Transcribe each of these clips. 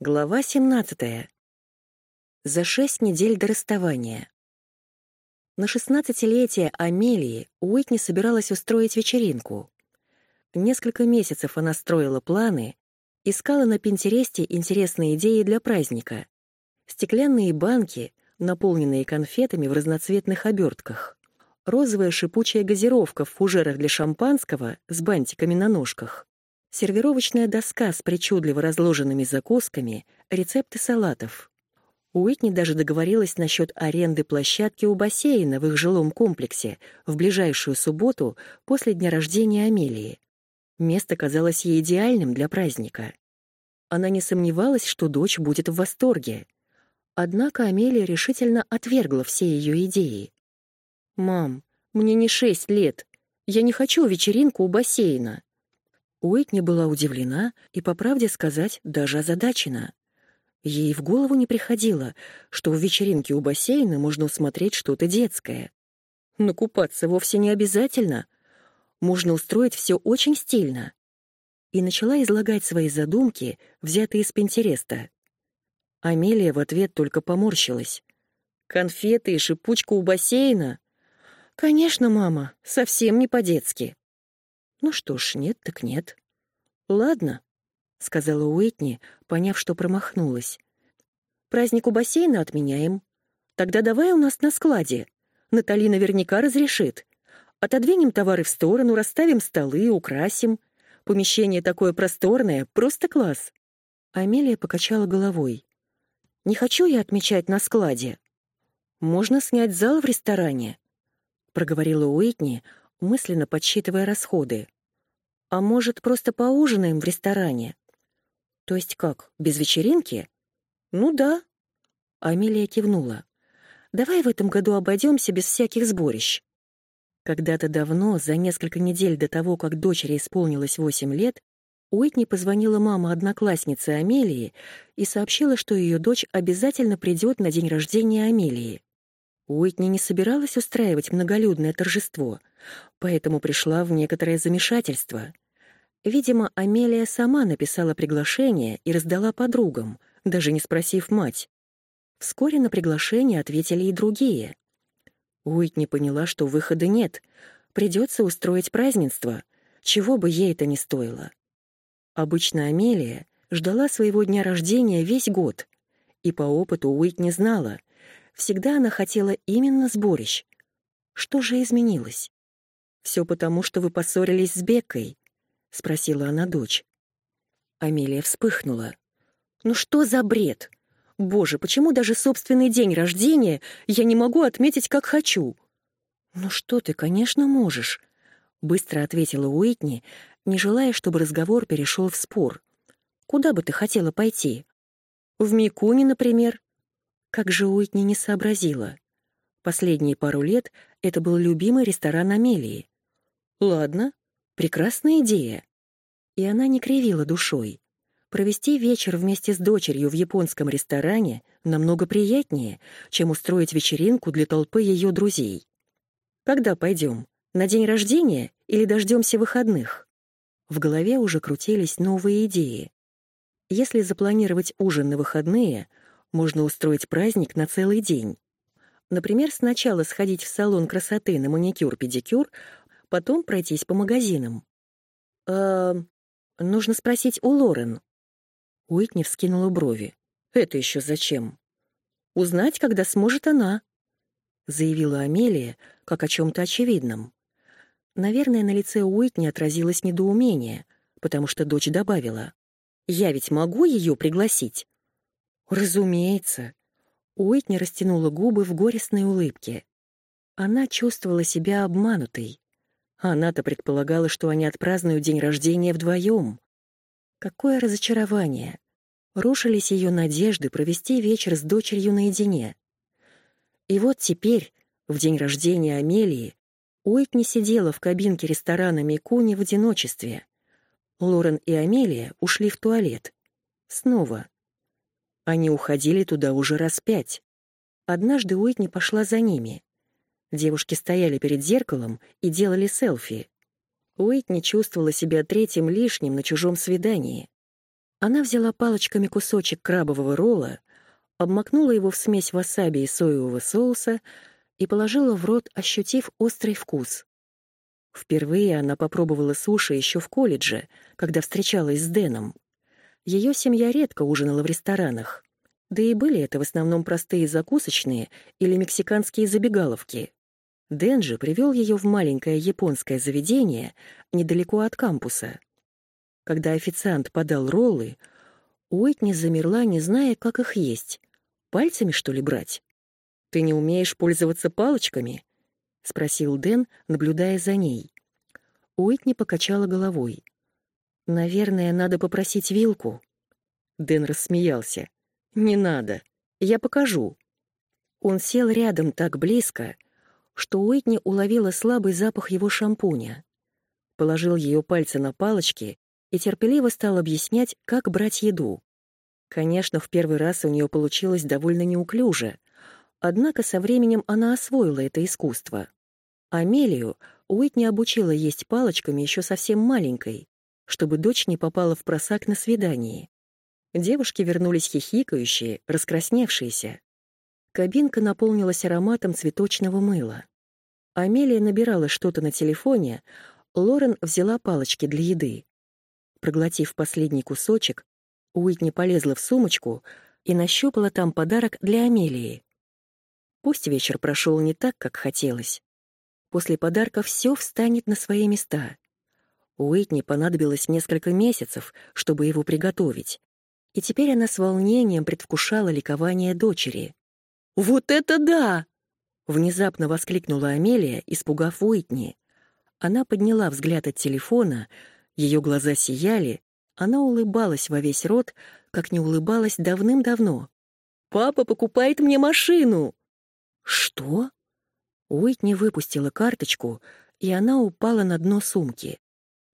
Глава 17. За шесть недель до расставания. На шестнадцатилетие Амелии Уитни собиралась устроить вечеринку. Несколько месяцев она строила планы, искала на Пинтересте интересные идеи для праздника. Стеклянные банки, наполненные конфетами в разноцветных обертках. Розовая шипучая газировка в фужерах для шампанского с бантиками на ножках сервировочная доска с причудливо разложенными закусками, рецепты салатов. Уитни даже договорилась насчет аренды площадки у бассейна в их жилом комплексе в ближайшую субботу после дня рождения Амелии. Место казалось ей идеальным для праздника. Она не сомневалась, что дочь будет в восторге. Однако Амелия решительно отвергла все ее идеи. «Мам, мне не шесть лет. Я не хочу вечеринку у бассейна. Уитни была удивлена и, по правде сказать, даже озадачена. Ей в голову не приходило, что в вечеринке у бассейна можно усмотреть что-то детское. Но купаться вовсе не обязательно. Можно устроить все очень стильно. И начала излагать свои задумки, взятые из Пинтереста. Амелия в ответ только поморщилась. «Конфеты и шипучка у бассейна?» «Конечно, мама, совсем не по-детски». Ну что ж, нет так нет. Ладно, сказала Уитни, поняв, что промахнулась. Праздник у бассейна отменяем. Тогда давай у нас на складе. Натали наверняка разрешит. Отодвинем товары в сторону, расставим столы, украсим. Помещение такое просторное, просто класс. Амелия покачала головой. Не хочу я отмечать на складе. Можно снять зал в ресторане, проговорила Уитни, мысленно подсчитывая расходы. А может, просто поужинаем в ресторане? То есть как, без вечеринки? Ну да. Амелия кивнула. Давай в этом году обойдемся без всяких сборищ. Когда-то давно, за несколько недель до того, как дочери исполнилось восемь лет, Уитни позвонила мама одноклассницы Амелии и сообщила, что ее дочь обязательно придет на день рождения Амелии. Уитни не собиралась устраивать многолюдное торжество, поэтому пришла в некоторое замешательство. Видимо, Амелия сама написала приглашение и раздала подругам, даже не спросив мать. Вскоре на приглашение ответили и другие. Уитни поняла, что выхода нет, придется устроить празднество, чего бы ей это ни стоило. Обычно Амелия ждала своего дня рождения весь год, и по опыту Уитни знала, всегда она хотела именно сборищ. Что же изменилось? Все потому, что вы поссорились с Беккой, — спросила она дочь. Амелия вспыхнула. «Ну что за бред? Боже, почему даже собственный день рождения я не могу отметить, как хочу?» «Ну что ты, конечно, можешь», — быстро ответила Уитни, не желая, чтобы разговор перешел в спор. «Куда бы ты хотела пойти? В Микуни, например?» Как же Уитни не сообразила. Последние пару лет это был любимый ресторан Амелии. «Ладно, Прекрасная идея. И она не кривила душой. Провести вечер вместе с дочерью в японском ресторане намного приятнее, чем устроить вечеринку для толпы ее друзей. Когда пойдем? На день рождения или дождемся выходных? В голове уже крутились новые идеи. Если запланировать ужин на выходные, можно устроить праздник на целый день. Например, сначала сходить в салон красоты на маникюр-педикюр, потом пройтись по магазинам. «Э, нужно спросить у Лорен». Уитни вскинула брови. «Это еще зачем?» «Узнать, когда сможет она», — заявила Амелия, как о чем-то очевидном. Наверное, на лице Уитни отразилось недоумение, потому что дочь добавила. «Я ведь могу ее пригласить?» «Разумеется». Уитни растянула губы в горестной улыбке. Она чувствовала себя обманутой. Она-то предполагала, что они отпразднуют день рождения вдвоем. Какое разочарование! Рушились ее надежды провести вечер с дочерью наедине. И вот теперь, в день рождения Амелии, Уитни сидела в кабинке ресторана Микуни в одиночестве. Лорен и Амелия ушли в туалет. Снова. Они уходили туда уже раз пять. Однажды Уитни пошла за ними. Девушки стояли перед зеркалом и делали селфи. Уитни чувствовала себя третьим лишним на чужом свидании. Она взяла палочками кусочек крабового ролла, обмакнула его в смесь васаби и соевого соуса и положила в рот, ощутив острый вкус. Впервые она попробовала суши еще в колледже, когда встречалась с Дэном. Ее семья редко ужинала в ресторанах. Да и были это в основном простые закусочные или мексиканские забегаловки. Дэн же привел ее в маленькое японское заведение недалеко от кампуса. Когда официант подал роллы, Уитни замерла, не зная, как их есть. Пальцами, что ли, брать? «Ты не умеешь пользоваться палочками?» — спросил Дэн, наблюдая за ней. Уитни покачала головой. «Наверное, надо попросить вилку». Дэн рассмеялся. «Не надо. Я покажу». Он сел рядом так близко, что Уитни уловила слабый запах его шампуня. Положил ее пальцы на палочки и терпеливо стал объяснять, как брать еду. Конечно, в первый раз у нее получилось довольно неуклюже, однако со временем она освоила это искусство. Амелию Уитни обучила есть палочками еще совсем маленькой, чтобы дочь не попала в просак на свидании. Девушки вернулись хихикающие, раскрасневшиеся. Кабинка наполнилась ароматом цветочного мыла. Амелия набирала что-то на телефоне, Лорен взяла палочки для еды. Проглотив последний кусочек, Уитни полезла в сумочку и нащупала там подарок для Амелии. Пусть вечер прошел не так, как хотелось. После подарка все встанет на свои места. Уитни понадобилось несколько месяцев, чтобы его приготовить, и теперь она с волнением предвкушала ликование дочери. «Вот это да!» — внезапно воскликнула Амелия, испугав Уитни. Она подняла взгляд от телефона, ее глаза сияли, она улыбалась во весь рот, как не улыбалась давным-давно. «Папа покупает мне машину!» «Что?» Уитни выпустила карточку, и она упала на дно сумки.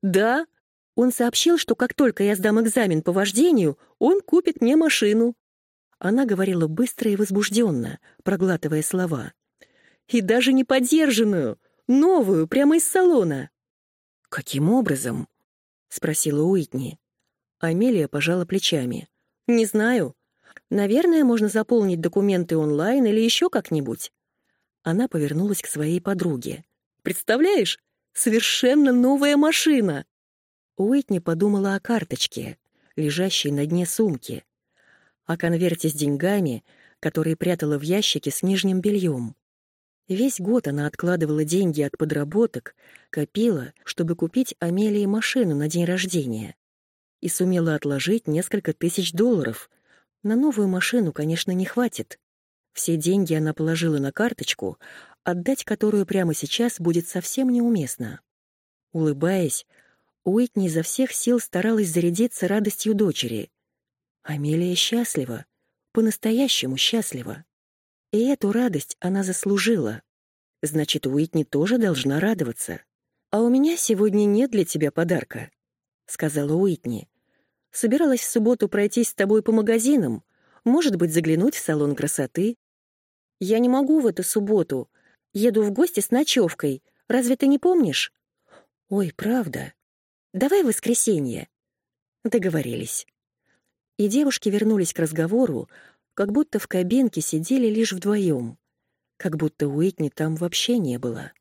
«Да, он сообщил, что как только я сдам экзамен по вождению, он купит мне машину». Она говорила быстро и возбужденно, проглатывая слова. «И даже не подержанную, новую, прямо из салона». «Каким образом?» — спросила Уитни. Амелия пожала плечами. «Не знаю. Наверное, можно заполнить документы онлайн или еще как-нибудь». Она повернулась к своей подруге. «Представляешь, совершенно новая машина!» Уитни подумала о карточке, лежащей на дне сумки о конверте с деньгами, который прятала в ящике с нижним бельем. Весь год она откладывала деньги от подработок, копила, чтобы купить Амелии машину на день рождения. И сумела отложить несколько тысяч долларов. На новую машину, конечно, не хватит. Все деньги она положила на карточку, отдать которую прямо сейчас будет совсем неуместно. Улыбаясь, Уитни изо всех сил старалась зарядиться радостью дочери. Амелия счастлива, по-настоящему счастлива. И эту радость она заслужила. Значит, Уитни тоже должна радоваться. «А у меня сегодня нет для тебя подарка», — сказала Уитни. «Собиралась в субботу пройтись с тобой по магазинам, может быть, заглянуть в салон красоты». «Я не могу в эту субботу. Еду в гости с ночевкой. Разве ты не помнишь?» «Ой, правда. Давай в воскресенье». Договорились и девушки вернулись к разговору, как будто в кабинке сидели лишь вдвоем, как будто Уитни там вообще не было.